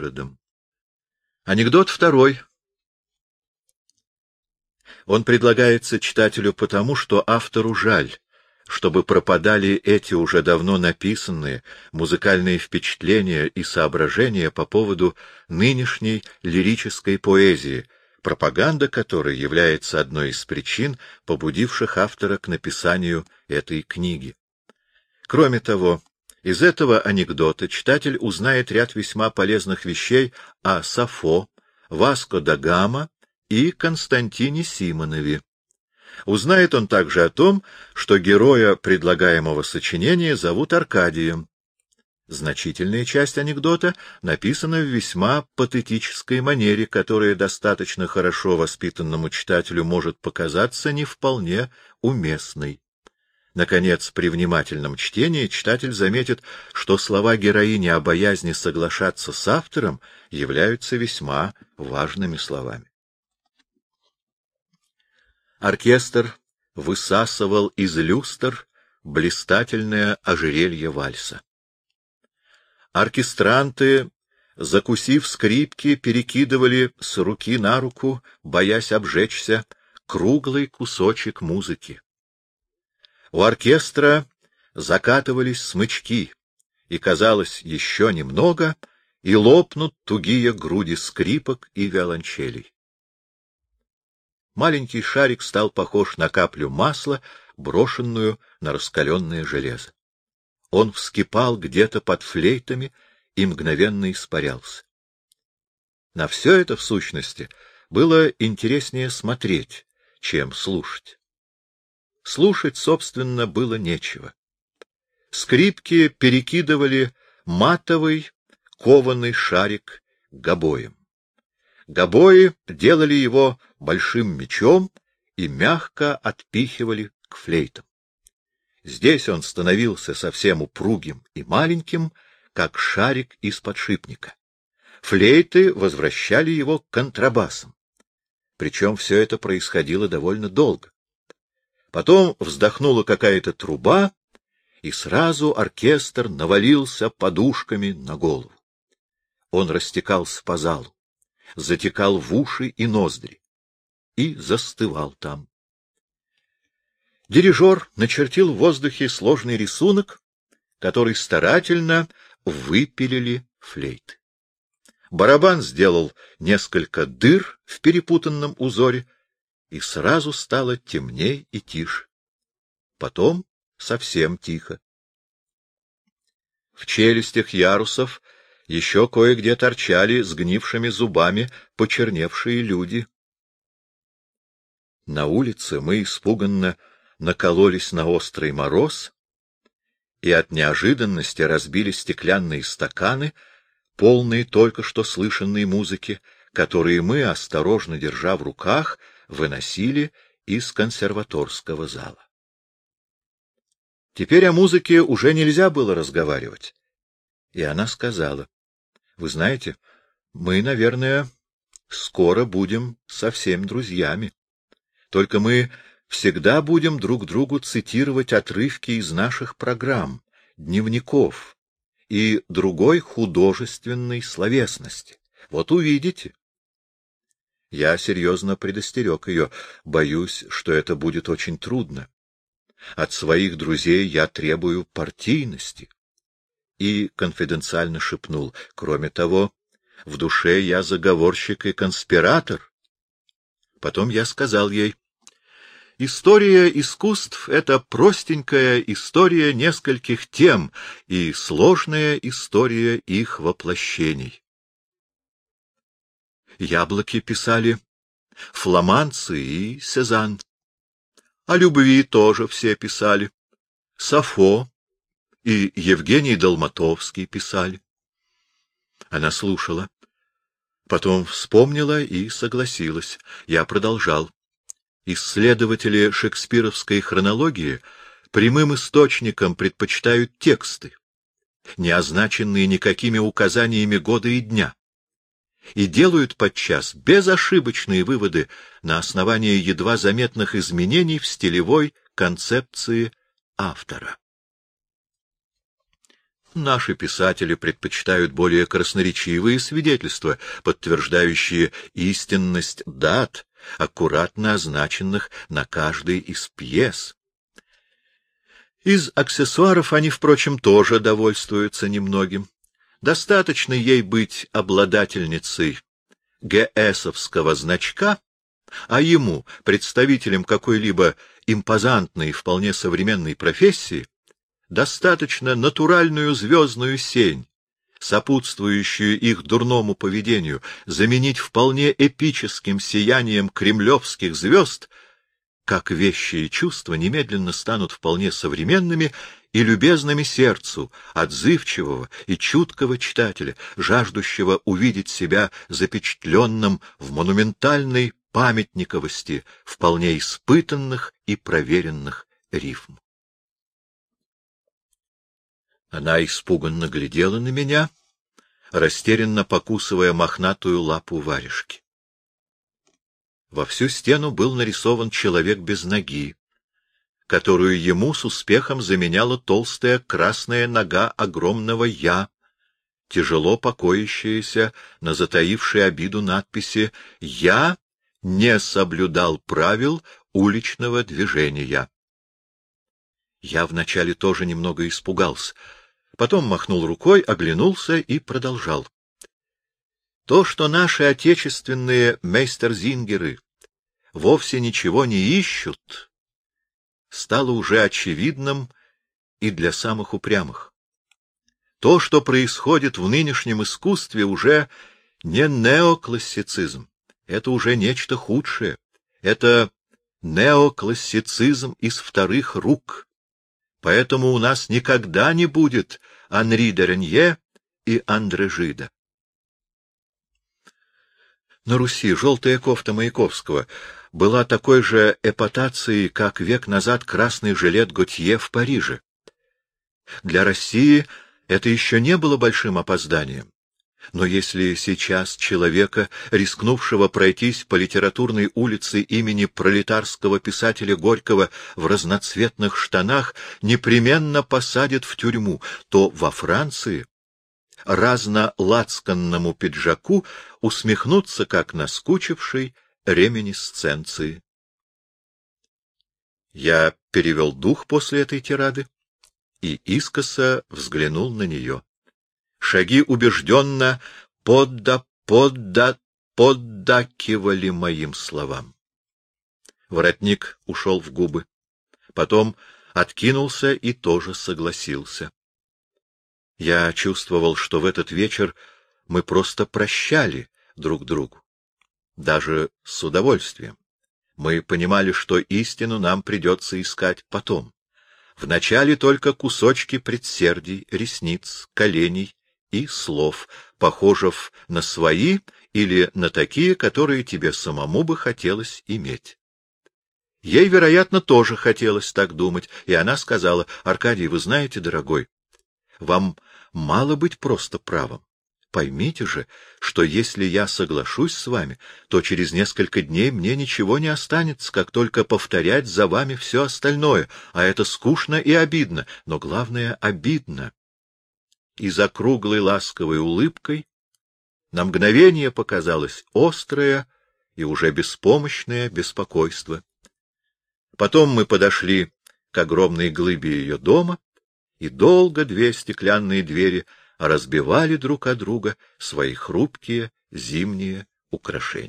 пригородом. Анекдот второй. Он предлагается читателю потому, что автору жаль, чтобы пропадали эти уже давно написанные музыкальные впечатления и соображения по поводу нынешней лирической поэзии, пропаганда которой является одной из причин, побудивших автора к написанию этой книги. Кроме того, из этого анекдота читатель узнает ряд весьма полезных вещей о Сафо, Васко да Гама и Константине Симонове. Узнает он также о том, что героя предлагаемого сочинения зовут Аркадием. Значительная часть анекдота написана в весьма патетической манере, которая достаточно хорошо воспитанному читателю может показаться не вполне уместной. Наконец, при внимательном чтении читатель заметит, что слова героини о боязни соглашаться с автором являются весьма важными словами. Оркестр высасывал из люстр блистательное ожерелье вальса. Оркестранты, закусив скрипки, перекидывали с руки на руку, боясь обжечься, круглый кусочек музыки. У оркестра закатывались смычки, и, казалось, еще немного, и лопнут тугие груди скрипок и виолончелей маленький шарик стал похож на каплю масла, брошенную на раскаленное железо. Он вскипал где-то под флейтами и мгновенно испарялся. На все это, в сущности, было интереснее смотреть, чем слушать. Слушать, собственно, было нечего. Скрипки перекидывали матовый кованый шарик гобоем. Гобои делали его большим мечом и мягко отпихивали к флейтам. Здесь он становился совсем упругим и маленьким, как шарик из подшипника. Флейты возвращали его контрабасам. Причем все это происходило довольно долго. Потом вздохнула какая-то труба, и сразу оркестр навалился подушками на голову. Он растекался по залу затекал в уши и ноздри и застывал там. Дирижер начертил в воздухе сложный рисунок, который старательно выпилили флейты. Барабан сделал несколько дыр в перепутанном узоре, и сразу стало темней и тише. Потом совсем тихо. В челюстях ярусов еще кое-где торчали сгнившими зубами почерневшие люди. На улице мы испуганно накололись на острый мороз и от неожиданности разбили стеклянные стаканы, полные только что слышанной музыки, которые мы, осторожно держа в руках, выносили из консерваторского зала. Теперь о музыке уже нельзя было разговаривать. И она сказала. Вы знаете, мы, наверное, скоро будем совсем друзьями. Только мы всегда будем друг другу цитировать отрывки из наших программ, дневников и другой художественной словесности. Вот увидите. Я серьезно предостерег ее, боюсь, что это будет очень трудно. От своих друзей я требую партийности и конфиденциально шепнул. Кроме того, в душе я заговорщик и конспиратор. Потом я сказал ей, История искусств — это простенькая история нескольких тем и сложная история их воплощений. Яблоки писали фламанцы и Сезанн. О любви тоже все писали. Сафо, и Евгений Долматовский писали. Она слушала. Потом вспомнила и согласилась. Я продолжал. Исследователи шекспировской хронологии прямым источником предпочитают тексты, не означенные никакими указаниями года и дня, и делают подчас безошибочные выводы на основании едва заметных изменений в стилевой концепции автора. Наши писатели предпочитают более красноречивые свидетельства, подтверждающие истинность дат, аккуратно означенных на каждой из пьес. Из аксессуаров они, впрочем, тоже довольствуются немногим. Достаточно ей быть обладательницей ГСовского значка, а ему, представителем какой-либо импозантной вполне современной профессии, достаточно натуральную звездную сень, сопутствующую их дурному поведению, заменить вполне эпическим сиянием кремлевских звезд, как вещи и чувства немедленно станут вполне современными и любезными сердцу, отзывчивого и чуткого читателя, жаждущего увидеть себя запечатленным в монументальной памятниковости вполне испытанных и проверенных рифм. Она испуганно глядела на меня, растерянно покусывая мохнатую лапу варежки. Во всю стену был нарисован человек без ноги, которую ему с успехом заменяла толстая красная нога огромного «я», тяжело покоящаяся на затаившей обиду надписи «Я не соблюдал правил уличного движения». Я вначале тоже немного испугался — потом махнул рукой, оглянулся и продолжал. То, что наши отечественные мейстерзингеры вовсе ничего не ищут, стало уже очевидным и для самых упрямых. То, что происходит в нынешнем искусстве, уже не неоклассицизм, это уже нечто худшее, это неоклассицизм из вторых рук. Поэтому у нас никогда не будет Анри де Ренье и Андре Жида. На Руси желтая кофта Маяковского была такой же эпатацией, как век назад красный жилет Готье в Париже. Для России это еще не было большим опозданием. Но если сейчас человека, рискнувшего пройтись по литературной улице имени пролетарского писателя Горького в разноцветных штанах, непременно посадят в тюрьму, то во Франции разно-лацканному пиджаку усмехнутся, как наскучившей реминисценции. Я перевел дух после этой тирады и искоса взглянул на нее. Шаги убежденно подда, подда, поддакивали моим словам. Воротник ушел в губы. Потом откинулся и тоже согласился. Я чувствовал, что в этот вечер мы просто прощали друг другу. Даже с удовольствием. Мы понимали, что истину нам придется искать потом. Вначале только кусочки предсердий, ресниц, коленей и слов, похожих на свои или на такие, которые тебе самому бы хотелось иметь. Ей, вероятно, тоже хотелось так думать, и она сказала, «Аркадий, вы знаете, дорогой, вам мало быть просто правым. Поймите же, что если я соглашусь с вами, то через несколько дней мне ничего не останется, как только повторять за вами все остальное, а это скучно и обидно, но главное — обидно и за круглой ласковой улыбкой на мгновение показалось острое и уже беспомощное беспокойство. Потом мы подошли к огромной глыбе ее дома, и долго две стеклянные двери разбивали друг о друга свои хрупкие зимние украшения.